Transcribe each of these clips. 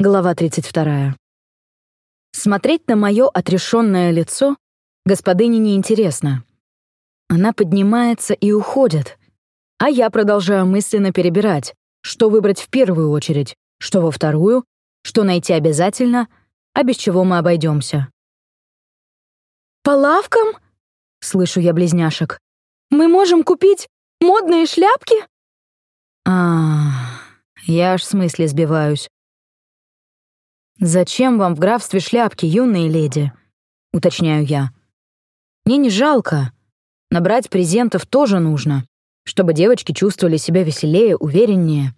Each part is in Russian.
Глава 32. Смотреть на мое отрешенное лицо господыне неинтересно. Она поднимается и уходит, а я продолжаю мысленно перебирать, что выбрать в первую очередь, что во вторую, что найти обязательно, а без чего мы обойдемся. «По лавкам?» — слышу я близняшек. «Мы можем купить модные шляпки?» а я аж в смысле сбиваюсь. «Зачем вам в графстве шляпки, юные леди?» — уточняю я. «Мне не жалко. Набрать презентов тоже нужно, чтобы девочки чувствовали себя веселее, увереннее.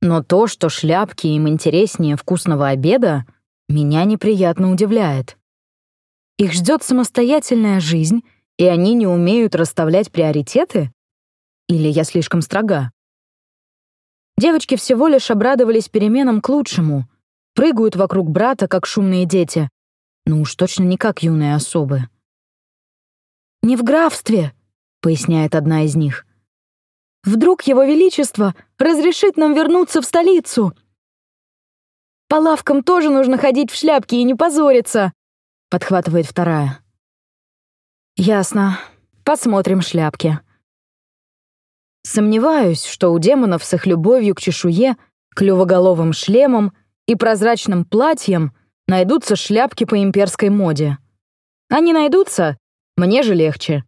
Но то, что шляпки им интереснее вкусного обеда, меня неприятно удивляет. Их ждет самостоятельная жизнь, и они не умеют расставлять приоритеты? Или я слишком строга? Девочки всего лишь обрадовались переменам к лучшему — прыгают вокруг брата, как шумные дети. Ну уж точно не как юные особы. «Не в графстве», — поясняет одна из них. «Вдруг его величество разрешит нам вернуться в столицу?» «По лавкам тоже нужно ходить в шляпке и не позориться», — подхватывает вторая. «Ясно. Посмотрим шляпки». Сомневаюсь, что у демонов с их любовью к чешуе, клювоголовым шлемам и прозрачным платьем найдутся шляпки по имперской моде. Они найдутся, мне же легче.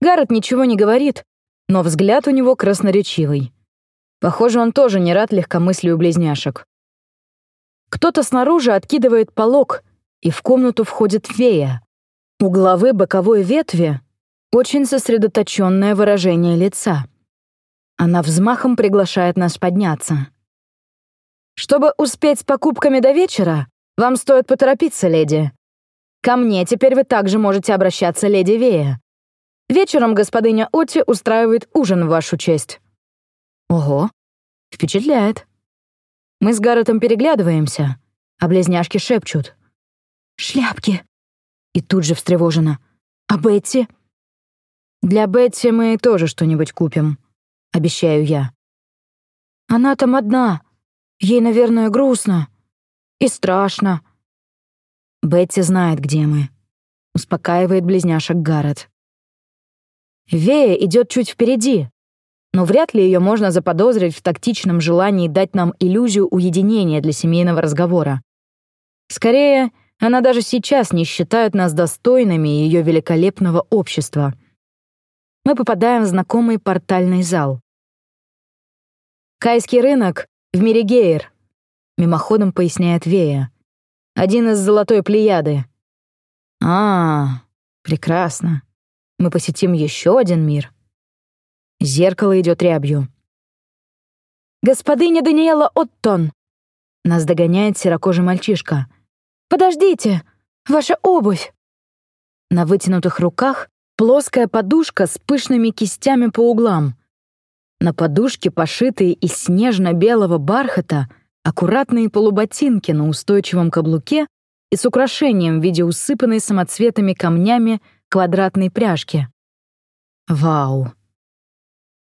Гаррет ничего не говорит, но взгляд у него красноречивый. Похоже, он тоже не рад легкомыслию близняшек. Кто-то снаружи откидывает полог, и в комнату входит фея. У главы боковой ветви очень сосредоточенное выражение лица. Она взмахом приглашает нас подняться. Чтобы успеть с покупками до вечера, вам стоит поторопиться, леди. Ко мне теперь вы также можете обращаться, леди Вея. Вечером господыня Оти устраивает ужин в вашу честь. Ого, впечатляет. Мы с Гарретом переглядываемся, а близняшки шепчут. «Шляпки!» И тут же встревожена. «А Бетти?» «Для Бетти мы тоже что-нибудь купим», — обещаю я. «Она там одна», Ей, наверное, грустно и страшно. Бетти знает, где мы. Успокаивает близняшек Гаррет. Вея идет чуть впереди, но вряд ли ее можно заподозрить в тактичном желании дать нам иллюзию уединения для семейного разговора. Скорее, она даже сейчас не считает нас достойными ее великолепного общества. Мы попадаем в знакомый портальный зал. Кайский рынок в мире Гейр», — мимоходом поясняет Вея. «Один из золотой плеяды». «А, прекрасно. Мы посетим еще один мир». Зеркало идет рябью. «Господыня Даниэла Оттон!» Нас догоняет серокожий мальчишка. «Подождите! Ваша обувь!» На вытянутых руках плоская подушка с пышными кистями по углам. На подушке, пошитые из снежно-белого бархата, аккуратные полуботинки на устойчивом каблуке и с украшением в виде усыпанной самоцветами камнями квадратной пряжки. Вау!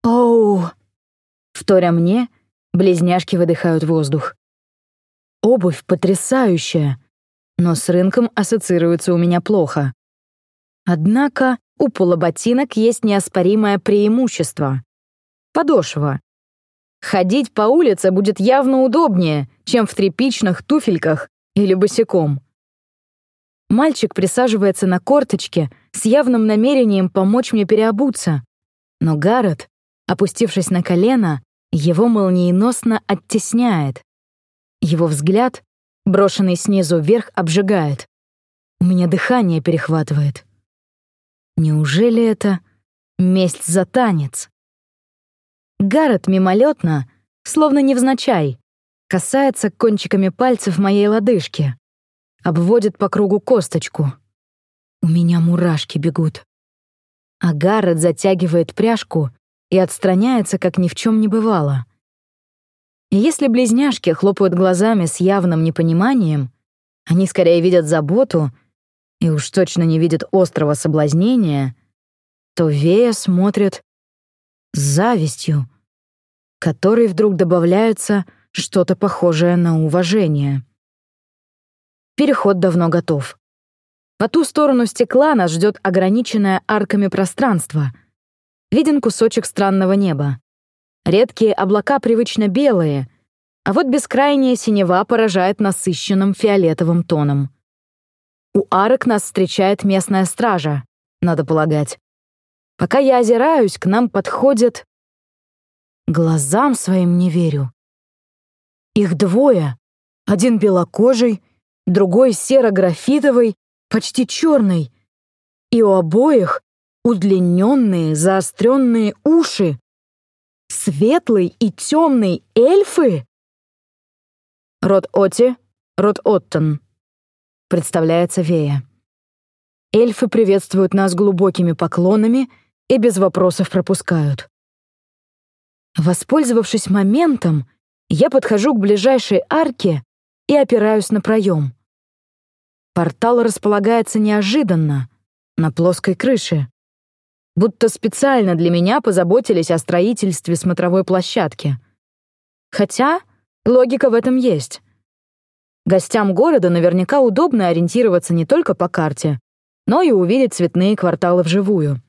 Оу! Вторя мне, близняшки выдыхают воздух. Обувь потрясающая, но с рынком ассоциируется у меня плохо. Однако у полуботинок есть неоспоримое преимущество подошва. Ходить по улице будет явно удобнее, чем в тряпичных туфельках или босиком. Мальчик присаживается на корточке с явным намерением помочь мне переобуться. Но Гаррет, опустившись на колено, его молниеносно оттесняет. Его взгляд, брошенный снизу вверх, обжигает. У меня дыхание перехватывает. Неужели это месть за танец? Гаррет мимолетно, словно невзначай, касается кончиками пальцев моей лодыжки, обводит по кругу косточку. У меня мурашки бегут. А Гаррет затягивает пряжку и отстраняется, как ни в чем не бывало. И если близняшки хлопают глазами с явным непониманием, они скорее видят заботу и уж точно не видят острого соблазнения, то Вея смотрит с завистью, которой вдруг добавляются что-то похожее на уважение. Переход давно готов. По ту сторону стекла нас ждет ограниченное арками пространство. Виден кусочек странного неба. Редкие облака привычно белые, а вот бескрайняя синева поражает насыщенным фиолетовым тоном. У арок нас встречает местная стража, надо полагать. Пока я озираюсь, к нам подходят... Глазам своим не верю. Их двое. Один белокожий, другой серо-графитовый, почти черный. И у обоих удлиненные, заостренные уши. Светлый и темный эльфы? Род Оти, род Оттон. Представляется Вея. Эльфы приветствуют нас глубокими поклонами и без вопросов пропускают. Воспользовавшись моментом, я подхожу к ближайшей арке и опираюсь на проем. Портал располагается неожиданно, на плоской крыше. Будто специально для меня позаботились о строительстве смотровой площадки. Хотя логика в этом есть. Гостям города наверняка удобно ориентироваться не только по карте, но и увидеть цветные кварталы вживую.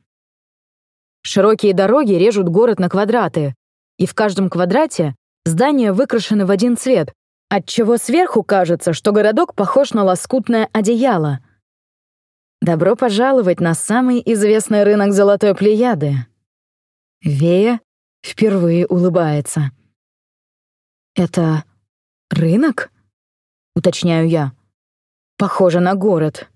Широкие дороги режут город на квадраты, и в каждом квадрате здания выкрашены в один цвет, отчего сверху кажется, что городок похож на лоскутное одеяло. Добро пожаловать на самый известный рынок Золотой Плеяды. Вея впервые улыбается. «Это рынок?» — уточняю я. «Похоже на город».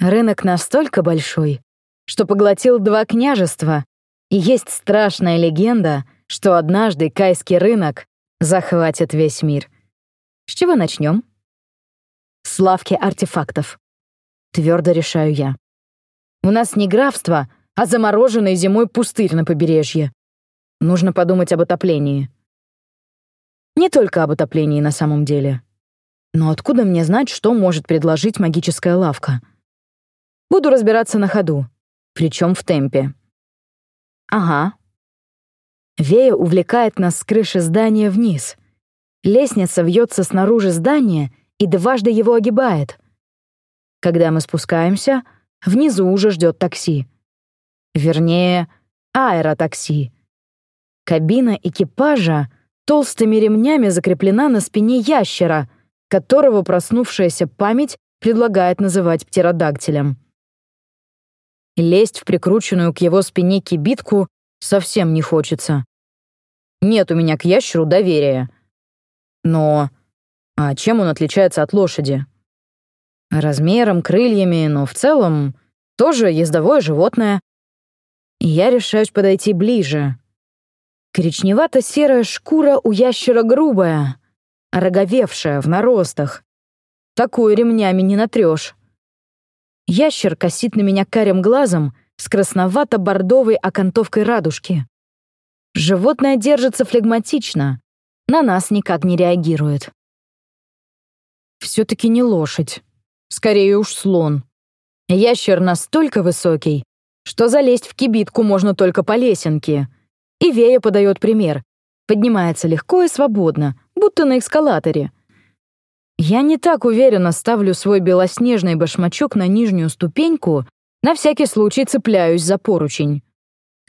Рынок настолько большой, что поглотил два княжества, и есть страшная легенда, что однажды кайский рынок захватит весь мир. С чего начнем? С лавки артефактов. Твердо решаю я. У нас не графство, а замороженный зимой пустырь на побережье. Нужно подумать об отоплении. Не только об отоплении на самом деле. Но откуда мне знать, что может предложить магическая лавка? Буду разбираться на ходу, причем в темпе. Ага, Вея увлекает нас с крыши здания вниз. Лестница вьется снаружи здания и дважды его огибает. Когда мы спускаемся, внизу уже ждет такси. Вернее, аэротакси. Кабина экипажа толстыми ремнями закреплена на спине ящера, которого проснувшаяся память предлагает называть птеродактилем. Лезть в прикрученную к его спине кибитку совсем не хочется. Нет у меня к ящеру доверия. Но... А чем он отличается от лошади? Размером, крыльями, но в целом тоже ездовое животное. Я решаюсь подойти ближе. Коричневато-серая шкура у ящера грубая, роговевшая в наростах. Такую ремнями не натрешь. Ящер косит на меня карим глазом с красновато-бордовой окантовкой радужки. Животное держится флегматично, на нас никак не реагирует. Все-таки не лошадь, скорее уж слон. Ящер настолько высокий, что залезть в кибитку можно только по лесенке. И Вея подает пример. Поднимается легко и свободно, будто на эскалаторе. Я не так уверенно ставлю свой белоснежный башмачок на нижнюю ступеньку, на всякий случай цепляюсь за поручень.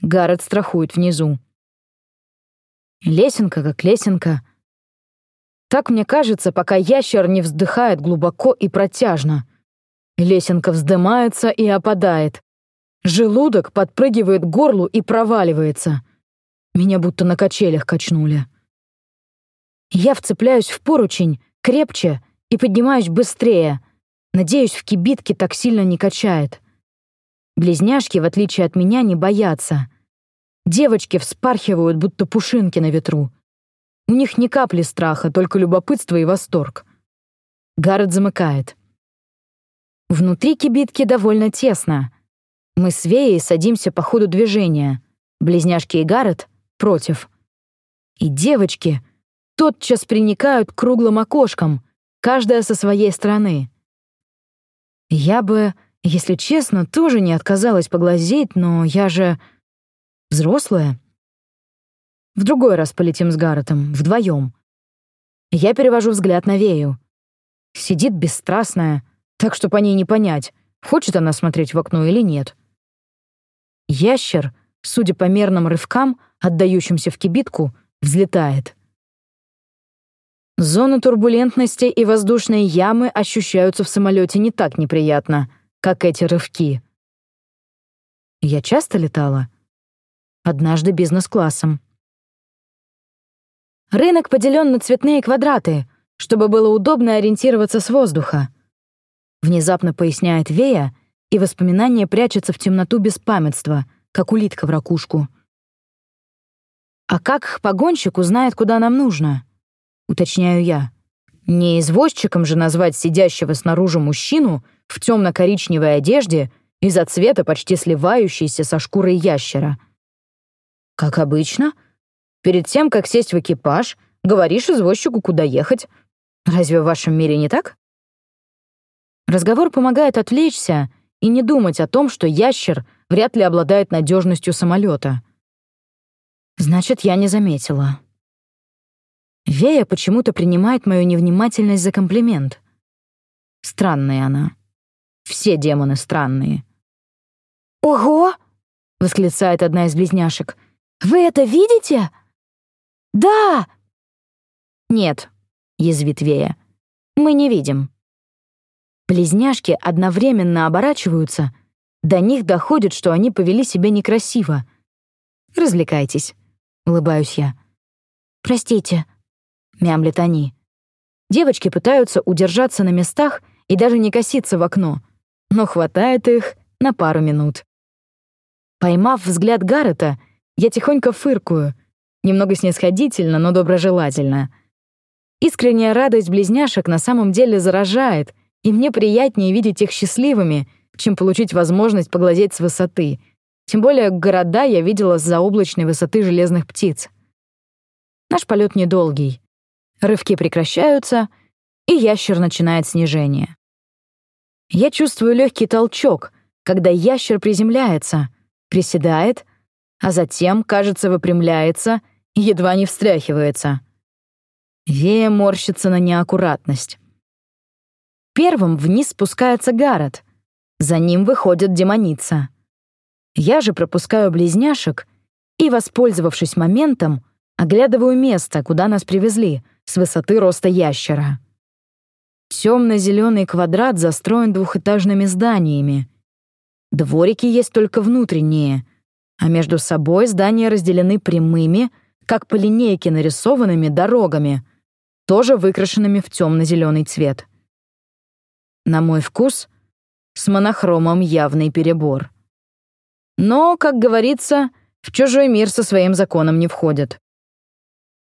Гаррет страхует внизу. Лесенка как лесенка. Так мне кажется, пока ящер не вздыхает глубоко и протяжно. Лесенка вздымается и опадает. Желудок подпрыгивает к горлу и проваливается. Меня будто на качелях качнули. Я вцепляюсь в поручень крепче и поднимаюсь быстрее. Надеюсь, в кибитке так сильно не качает. Близняшки, в отличие от меня, не боятся. Девочки вспархивают, будто пушинки на ветру. У них ни капли страха, только любопытство и восторг. Гаррет замыкает. Внутри кибитки довольно тесно. Мы с Веей садимся по ходу движения. Близняшки и Гаррет — против. И девочки тотчас приникают к круглым окошкам, каждая со своей стороны. Я бы если честно, тоже не отказалась поглазеть, но я же взрослая. В другой раз полетим с Гарретом, вдвоем. Я перевожу взгляд на Вею. Сидит бесстрастная, так что по ней не понять, хочет она смотреть в окно или нет. Ящер, судя по мерным рывкам, отдающимся в кибитку, взлетает. Зоны турбулентности и воздушные ямы ощущаются в самолете не так неприятно, как эти рывки. Я часто летала. Однажды бизнес-классом. Рынок поделен на цветные квадраты, чтобы было удобно ориентироваться с воздуха. Внезапно поясняет Вея, и воспоминание прячется в темноту беспамятства, как улитка в ракушку. «А как погонщик узнает, куда нам нужно?» — уточняю я. Не извозчиком же назвать сидящего снаружи мужчину в темно-коричневой одежде из-за цвета почти сливающейся со шкурой ящера. Как обычно, перед тем, как сесть в экипаж, говоришь извозчику, куда ехать. Разве в вашем мире не так? Разговор помогает отвлечься и не думать о том, что ящер вряд ли обладает надежностью самолета. Значит, я не заметила. Вея почему-то принимает мою невнимательность за комплимент. Странная она. Все демоны странные. «Ого!» — восклицает одна из близняшек. «Вы это видите?» «Да!» «Нет», — язвит Вея. «Мы не видим». Близняшки одновременно оборачиваются. До них доходит, что они повели себя некрасиво. «Развлекайтесь», — улыбаюсь я. «Простите», — мямлят они. Девочки пытаются удержаться на местах и даже не коситься в окно, но хватает их на пару минут. Поймав взгляд Гаррета, я тихонько фыркую, немного снисходительно, но доброжелательно. Искренняя радость близняшек на самом деле заражает, и мне приятнее видеть их счастливыми, чем получить возможность поглазеть с высоты. Тем более города я видела с заоблачной высоты железных птиц. Наш полет недолгий. Рывки прекращаются, и ящер начинает снижение. Я чувствую легкий толчок, когда ящер приземляется, приседает, а затем, кажется, выпрямляется и едва не встряхивается. Вея морщится на неаккуратность. Первым вниз спускается Гаррет, за ним выходит демоница. Я же пропускаю близняшек и, воспользовавшись моментом, оглядываю место, куда нас привезли — с высоты роста ящера. Темно-зеленый квадрат застроен двухэтажными зданиями. Дворики есть только внутренние, а между собой здания разделены прямыми, как по линейке нарисованными дорогами, тоже выкрашенными в темно-зеленый цвет. На мой вкус, с монохромом явный перебор. Но, как говорится, в чужой мир со своим законом не входят.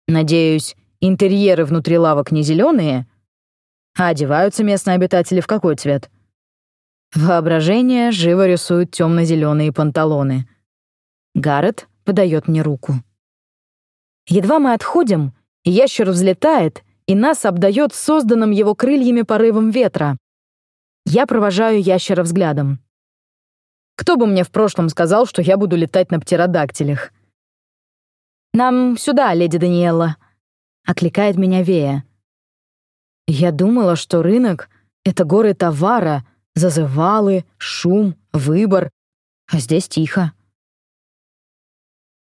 Надеюсь, Интерьеры внутри лавок не зеленые, а одеваются местные обитатели в какой цвет? Воображение живо рисует темно-зеленые панталоны. Гаррет подает мне руку. Едва мы отходим, ящер взлетает и нас обдает созданным его крыльями порывом ветра. Я провожаю ящера взглядом. Кто бы мне в прошлом сказал, что я буду летать на птеродактилях? «Нам сюда, леди Даниэлла», — окликает меня Вея. Я думала, что рынок — это горы товара, зазывалы, шум, выбор, а здесь тихо.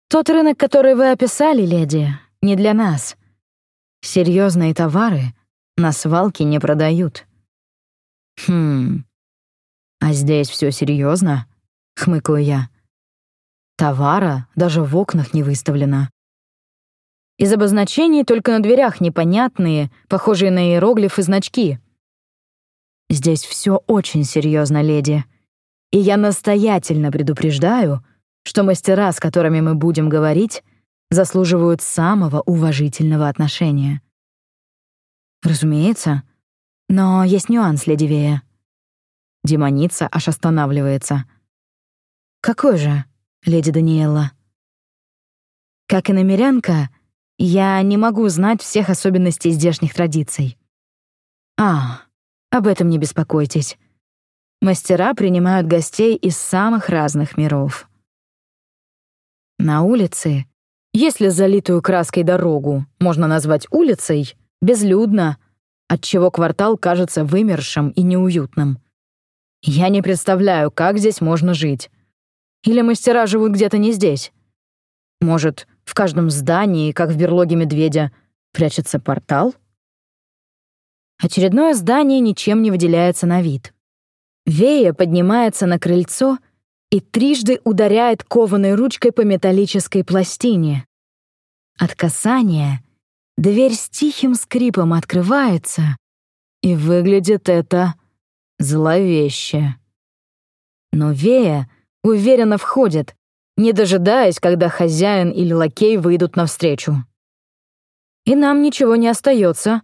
Тот рынок, который вы описали, леди, не для нас. Серьезные товары на свалке не продают. Хм, а здесь все серьезно? хмыкаю я. Товара даже в окнах не выставлено. Из обозначений только на дверях непонятные, похожие на иероглифы значки. Здесь все очень серьезно, леди. И я настоятельно предупреждаю, что мастера, с которыми мы будем говорить, заслуживают самого уважительного отношения. Разумеется. Но есть нюанс, леди Вея. Демоница аж останавливается. Какой же, леди Даниэлла? Как и намерянка, я не могу знать всех особенностей здешних традиций. А, об этом не беспокойтесь. Мастера принимают гостей из самых разных миров. На улице Если залитую краской дорогу можно назвать улицей, безлюдно, отчего квартал кажется вымершим и неуютным. Я не представляю, как здесь можно жить. Или мастера живут где-то не здесь. Может, в каждом здании, как в берлоге медведя, прячется портал? Очередное здание ничем не выделяется на вид. Вея поднимается на крыльцо и трижды ударяет кованой ручкой по металлической пластине. От касания дверь с тихим скрипом открывается, и выглядит это зловеще. Но Вея уверенно входит, не дожидаясь, когда хозяин или лакей выйдут навстречу. И нам ничего не остается,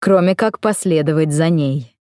кроме как последовать за ней.